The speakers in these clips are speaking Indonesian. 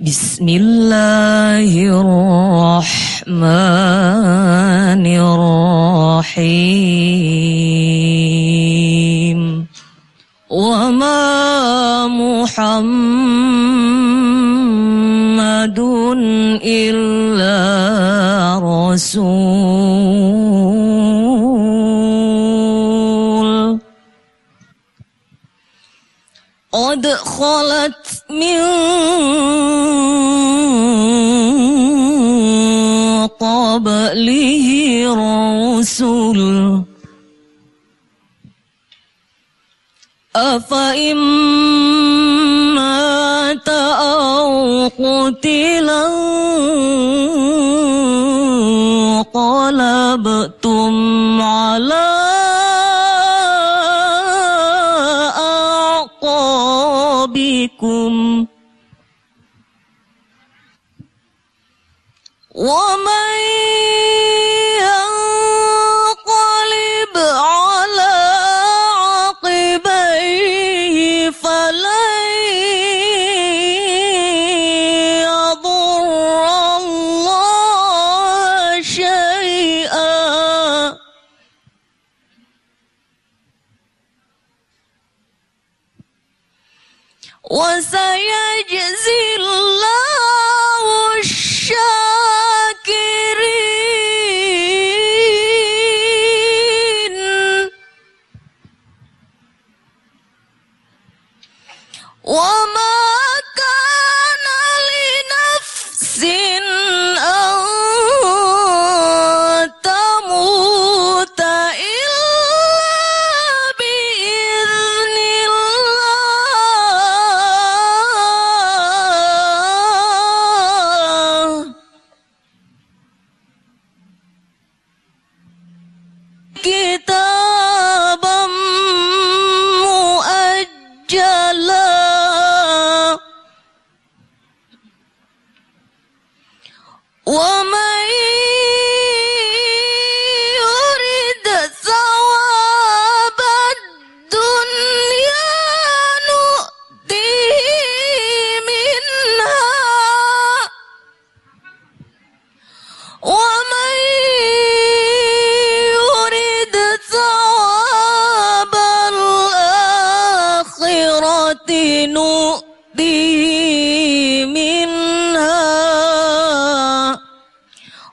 بسم الله الرحمن الرحيم. وما محمد إلا رسول. قد خلت من قبله رسل أفإن مات أو قتلا انقلبتم على أعقابكم. ومن 我们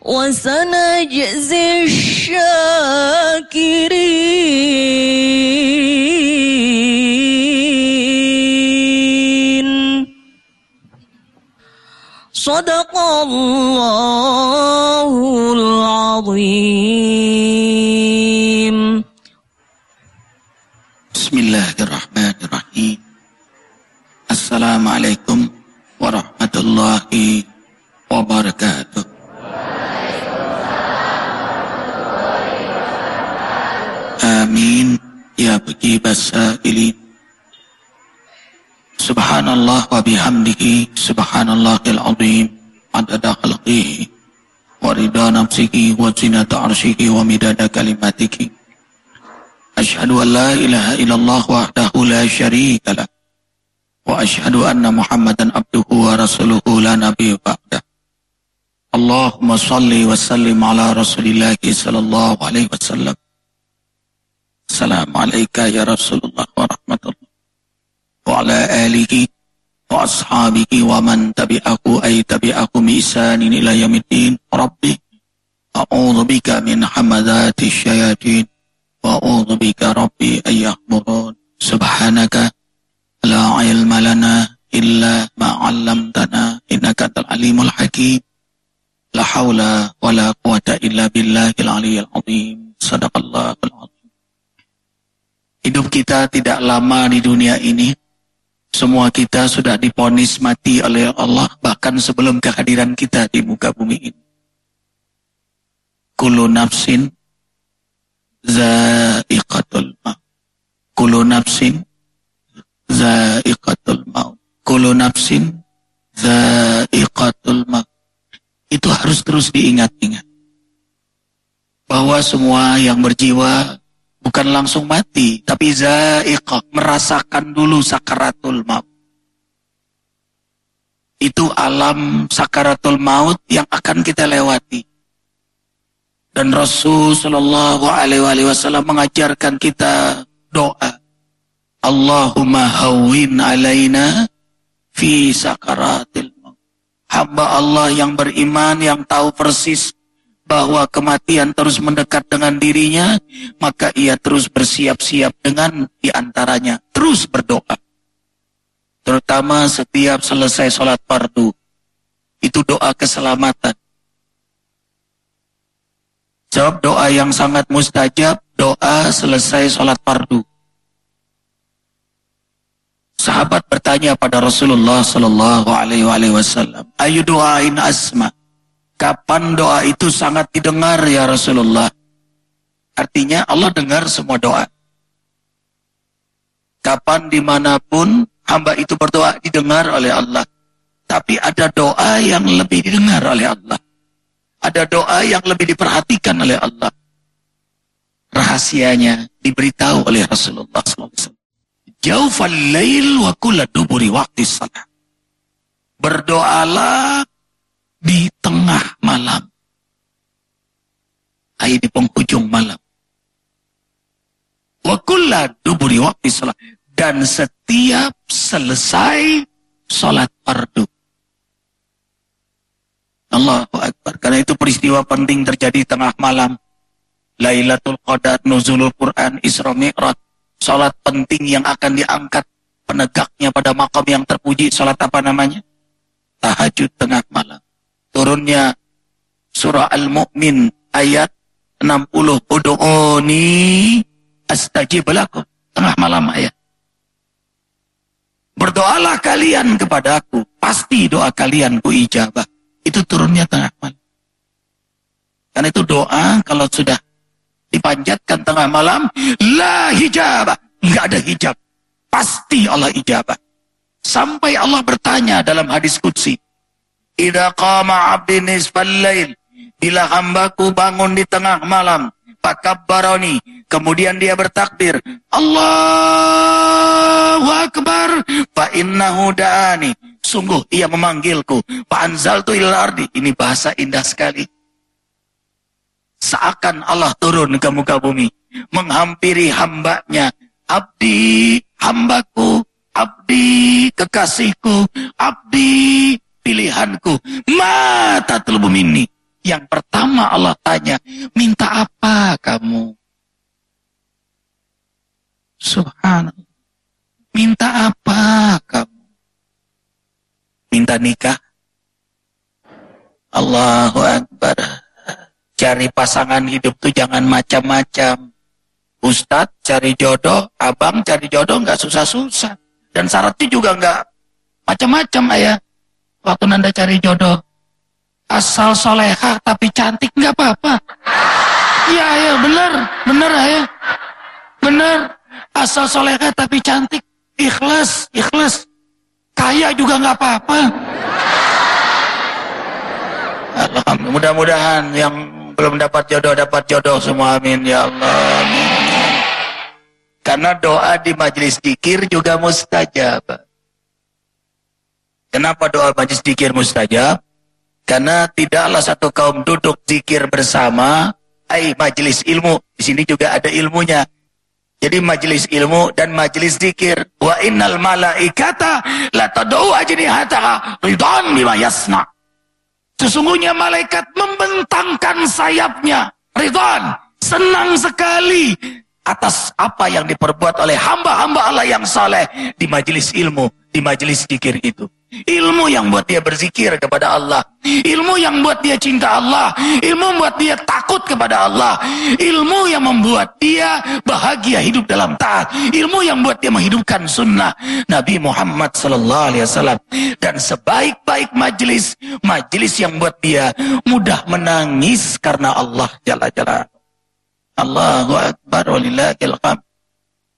وسنجزي الشاكرين. صدق الله العظيم. بسم الله الرحمن الرحيم. السلام عليكم. Amin. Ya bagi As-Sa'ilin Subhanallah wa bihamdihi Subhanallahil Azim. Adada khalqihi Warida nafsihi wa zinata arshihi wa midada kalimatiki. Ashadu an la ilaha illallah wahdahu la syarika lah. Wa ashadu anna muhammadan abduhu wa rasuluhu la nabi ba'dah. Allahumma salli wa sallim ala rasulillahi sallallahu alaihi wasallam. السلام عليك يا رسول الله ورحمة الله وعلى آله وأصحابه ومن تبعه أي تبعه بإحسان إلى يوم الدين ربي أعوذ بك من حمدات الشياطين وأعوذ بك ربي أن يحضرون سبحانك لا علم لنا إلا ما علمتنا إنك أنت العليم الحكيم لا حول ولا قوة إلا بالله العلي العظيم صدق الله العظيم Hidup kita tidak lama di dunia ini. Semua kita sudah diponis mati oleh Allah bahkan sebelum kehadiran kita di muka bumi ini. Kullu nafsin zaiqatul maut. Kullu nafsin zaiqatul maut. Kullu nafsin zaiqatul maut. Itu harus terus diingat-ingat. Bahwa semua yang berjiwa bukan langsung mati, tapi zaiqah, merasakan dulu sakaratul maut. Itu alam sakaratul maut yang akan kita lewati. Dan Rasul Shallallahu Alaihi Wasallam mengajarkan kita doa. Allahumma hawin alaina fi sakaratil maut. Hamba Allah yang beriman, yang tahu persis bahwa kematian terus mendekat dengan dirinya, maka ia terus bersiap-siap dengan di antaranya. Terus berdoa. Terutama setiap selesai sholat fardu. Itu doa keselamatan. Jawab doa yang sangat mustajab, doa selesai sholat fardu. Sahabat bertanya pada Rasulullah Sallallahu Alaihi Wasallam, Ayu doain asma. Kapan doa itu sangat didengar ya Rasulullah? Artinya Allah dengar semua doa. Kapan di mana pun hamba itu berdoa didengar oleh Allah. Tapi ada doa yang lebih didengar oleh Allah. Ada doa yang lebih diperhatikan oleh Allah. Rahasianya diberitahu oleh Rasulullah SAW. Jaufal lail wa kulla duburi waktu salat. Berdoalah di tengah malam. Di penghujung malam. Wa kulla duburi waktu salat. Dan setiap selesai sholat fardu. Allahu Akbar. Karena itu peristiwa penting terjadi tengah malam. Lailatul Qadar, Nuzulul Quran, Isra Mi'raj. Salat penting yang akan diangkat penegaknya pada makam yang terpuji. Salat apa namanya? Tahajud tengah malam. Turunnya surah Al-Mu'min ayat 60. Udu'uni astajib lakum. Tengah malam ayat. Berdoalah kalian kepadaku. Pasti doa kalian ku ijabah itu turunnya tengah malam. Karena itu doa kalau sudah dipanjatkan tengah malam, la hijab, nggak ada hijab. Pasti Allah ijabah. Sampai Allah bertanya dalam hadis kudsi, Ida qama abdi nisfal lail, bila hambaku bangun di tengah malam, fakabbaroni, kemudian dia bertakbir, Allahu Akbar, fa innahu da'ani, Sungguh ia memanggilku. Panzal tu ardi. Ini bahasa indah sekali. Seakan Allah turun ke muka bumi. Menghampiri hambanya. Abdi, hambaku. Abdi, kekasihku. Abdi, pilihanku. Mata telubum ini. Yang pertama Allah tanya, minta apa kamu? Subhanallah. Minta apa kamu? minta nikah. Allahu Akbar. Cari pasangan hidup tuh jangan macam-macam. Ustadz cari jodoh, abang cari jodoh nggak susah-susah. Dan syaratnya juga nggak macam-macam ayah. Waktu nanda cari jodoh. Asal soleha tapi cantik nggak apa-apa. Iya ayah bener, bener ayah. Bener. Asal soleha tapi cantik. Ikhlas, ikhlas. Kaya juga nggak apa-apa. Alhamdulillah. Mudah-mudahan yang belum dapat jodoh dapat jodoh semua amin ya Allah. Karena doa di majelis dikir juga mustajab. Kenapa doa majelis dikir mustajab? Karena tidaklah satu kaum duduk zikir bersama, ai majelis ilmu. Di sini juga ada ilmunya. Jadi majelis ilmu dan majelis zikir. Wa innal malaikata la tad'u ajnihataha ridan bima yasna. Sesungguhnya malaikat membentangkan sayapnya. Ridwan. Senang sekali atas apa yang diperbuat oleh hamba-hamba Allah yang saleh di majelis ilmu, di majelis zikir itu. Ilmu yang buat dia berzikir kepada Allah. Ilmu yang buat dia cinta Allah. Ilmu membuat dia takut kepada Allah. Ilmu yang membuat dia bahagia hidup dalam taat. Ilmu yang buat dia menghidupkan sunnah Nabi Muhammad sallallahu alaihi wasallam. Dan sebaik-baik majelis, majelis yang buat dia mudah menangis karena Allah jalla jalla. Allahu akbar walillahil hamd.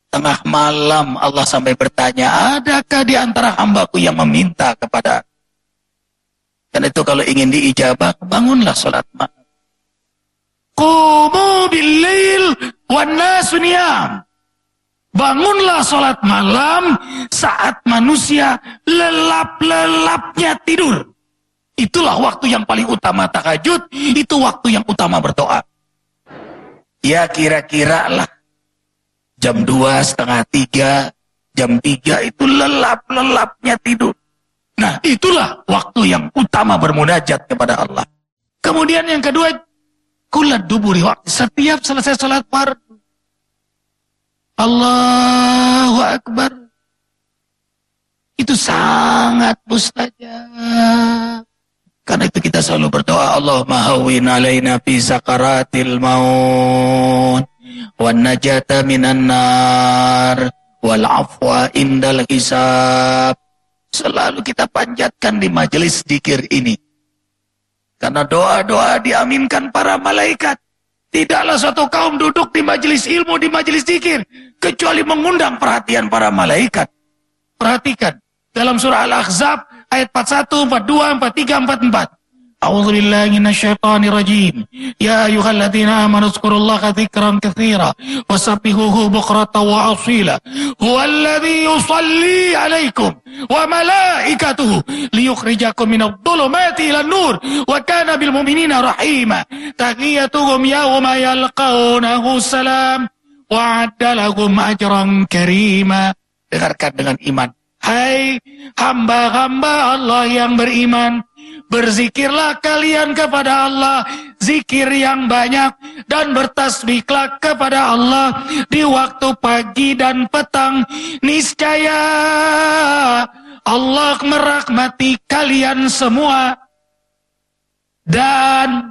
Tengah malam Allah sampai bertanya, adakah di antara hambaku yang meminta kepada dan itu kalau ingin diijabah, bangunlah sholat malam. Qumu bil-lail Bangunlah sholat malam saat manusia lelap-lelapnya tidur. Itulah waktu yang paling utama tahajud, itu waktu yang utama berdoa. Ya kira-kira lah jam dua setengah tiga, jam tiga itu lelap-lelapnya tidur. Nah itulah waktu yang utama bermunajat kepada Allah. Kemudian yang kedua, kulat duburi. Setiap selesai sholat fardu. Allahu Akbar. Itu sangat mustajab. Karena itu kita selalu berdoa Allah mahawin alaina fi sakaratil maut wan najata minan nar wal afwa. Selalu kita panjatkan di majelis dikir ini. Karena doa-doa diaminkan para malaikat. Tidaklah suatu kaum duduk di majelis ilmu, di majelis zikir. Kecuali mengundang perhatian para malaikat. Perhatikan. Dalam surah Al-Ahzab ayat 41, 42, 43, 44. أعوذ بالله من الشيطان الرجيم. يا أيها الذين آمنوا اذكروا الله ذكرا كثيرا وسبحوه بكرة وأصيلا. هو الذي يصلي عليكم وملائكته ليخرجكم من الظلمات إلى النور وكان بالمؤمنين رحيما. تحيتهم يوم يلقونه السلام وعد لهم أجرا كريما. Dengarkan dengan iman. Hai hamba-hamba Allah yang beriman. Berzikirlah kalian kepada Allah, zikir yang banyak dan bertasbihlah kepada Allah di waktu pagi dan petang. Niscaya Allah merahmati kalian semua. Dan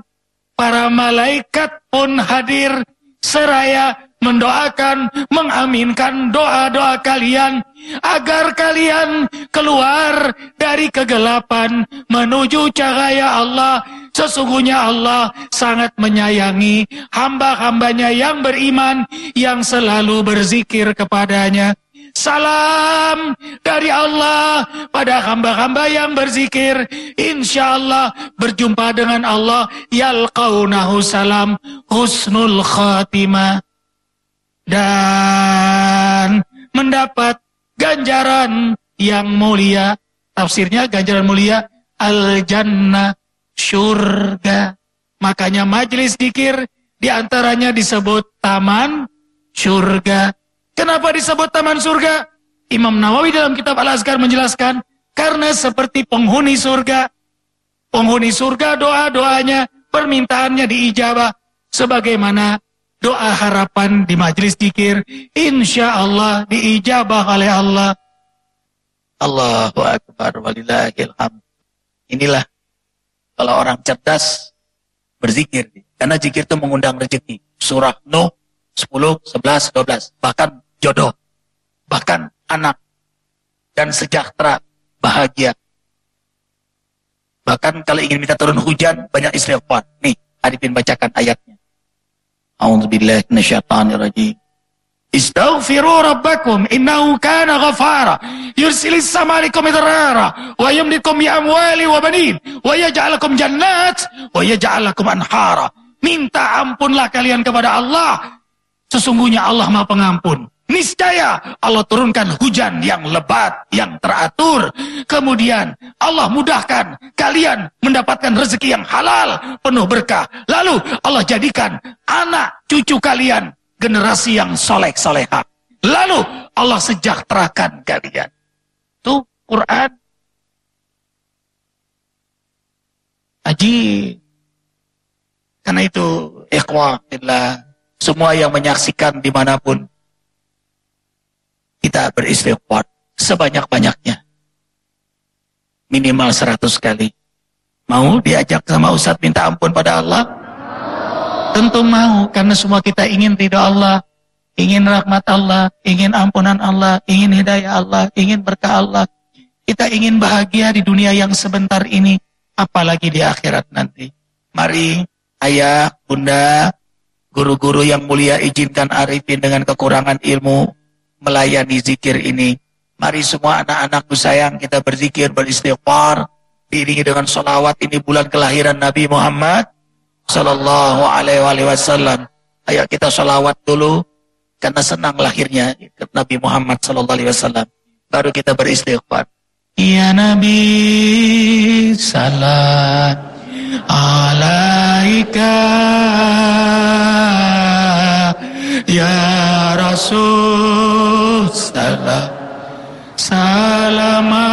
para malaikat pun hadir seraya mendoakan, mengaminkan doa-doa kalian agar kalian keluar dari kegelapan menuju cahaya Allah. Sesungguhnya Allah sangat menyayangi hamba-hambanya yang beriman yang selalu berzikir kepadanya. Salam dari Allah pada hamba-hamba yang berzikir. Insya Allah berjumpa dengan Allah. Yalqaunahu salam husnul khatimah dan mendapat ganjaran yang mulia. Tafsirnya ganjaran mulia al-jannah surga. Makanya majelis dikir di antaranya disebut taman surga. Kenapa disebut taman surga? Imam Nawawi dalam kitab Al-Azkar menjelaskan karena seperti penghuni surga. Penghuni surga doa-doanya, permintaannya diijabah sebagaimana doa harapan di majlis dikir, insya Allah diijabah oleh Allah. Allahu Akbar walillahil Inilah kalau orang cerdas berzikir. Karena zikir itu mengundang rezeki. Surah Nuh 10, 11, 12. Bahkan jodoh. Bahkan anak. Dan sejahtera. Bahagia. Bahkan kalau ingin minta turun hujan, banyak istighfar. Nih, Arifin bacakan ayatnya. A'udzubillahi minasyaitonir rajim. Istaghfiru rabbakum innahu kana ghafara yursilis sama alaikum idrara wa yumdikum bi amwali wa banin wa yaj'alakum jannat wa yaj'alakum anhara. Minta ampunlah kalian kepada Allah. Sesungguhnya Allah Maha Pengampun. Niscaya Allah turunkan hujan yang lebat, yang teratur. Kemudian Allah mudahkan kalian mendapatkan rezeki yang halal, penuh berkah. Lalu Allah jadikan anak cucu kalian generasi yang soleh soleha. Lalu Allah sejahterakan kalian. Tuh Quran. Aji. Karena itu ikhwah semua yang menyaksikan di mana pun kita beristighfar sebanyak-banyaknya. Minimal seratus kali. Mau diajak sama Ustaz minta ampun pada Allah? Tentu mau, karena semua kita ingin ridha Allah, ingin rahmat Allah, ingin ampunan Allah, ingin hidayah Allah, ingin berkah Allah. Kita ingin bahagia di dunia yang sebentar ini, apalagi di akhirat nanti. Mari, ayah, bunda, guru-guru yang mulia izinkan Arifin dengan kekurangan ilmu, melayani zikir ini. Mari semua anak-anakku sayang kita berzikir, beristighfar, diiringi dengan solawat ini bulan kelahiran Nabi Muhammad Sallallahu Alaihi Wasallam. Ayo kita solawat dulu. karena senang lahirnya Nabi Muhammad sallallahu alaihi wasallam. Baru kita beristighfar. Ya Nabi salam alaika Ya Rasul salam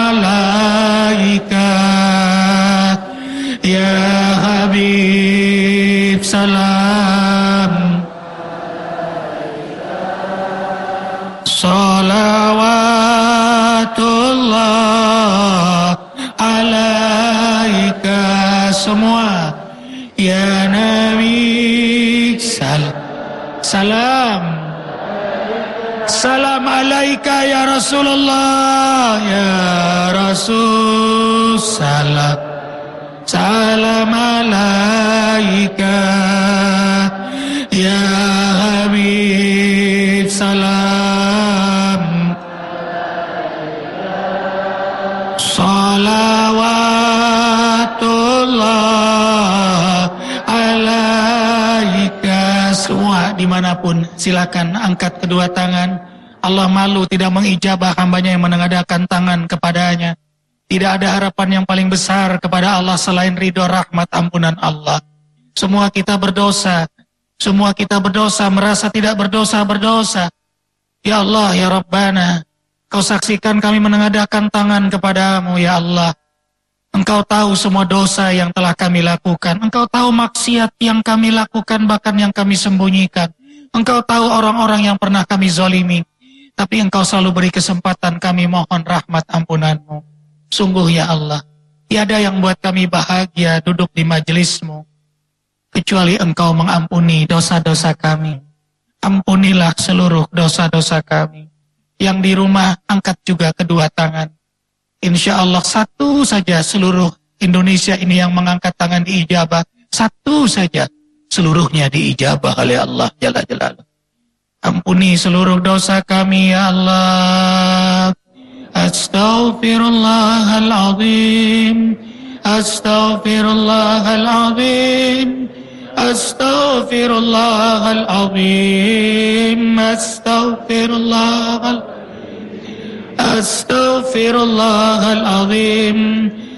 Salam alaika ya Rasulullah Ya Rasul Salam. Salam alaika di mana pun silakan angkat kedua tangan. Allah malu tidak mengijabah hambanya yang menengadakan tangan kepadanya. Tidak ada harapan yang paling besar kepada Allah selain ridho rahmat ampunan Allah. Semua kita berdosa. Semua kita berdosa merasa tidak berdosa berdosa. Ya Allah ya Rabbana Kau saksikan kami menengadakan tangan kepadamu ya Allah. Engkau tahu semua dosa yang telah kami lakukan. Engkau tahu maksiat yang kami lakukan bahkan yang kami sembunyikan. Engkau tahu orang-orang yang pernah kami zolimi. Tapi engkau selalu beri kesempatan kami mohon rahmat ampunanmu. Sungguh ya Allah, tiada yang buat kami bahagia duduk di majelismu. Kecuali engkau mengampuni dosa-dosa kami. Ampunilah seluruh dosa-dosa kami. Yang di rumah angkat juga kedua tangan Insya Allah satu saja seluruh Indonesia ini yang mengangkat tangan di ijabah. Satu saja seluruhnya diijabah oleh Allah Jalla Jalla. Ampuni seluruh dosa kami ya Allah. Astaghfirullahaladzim. Astaghfirullahaladzim. Astaghfirullahaladzim. Astaghfirullahaladzim. Astaghfirullahaladzim.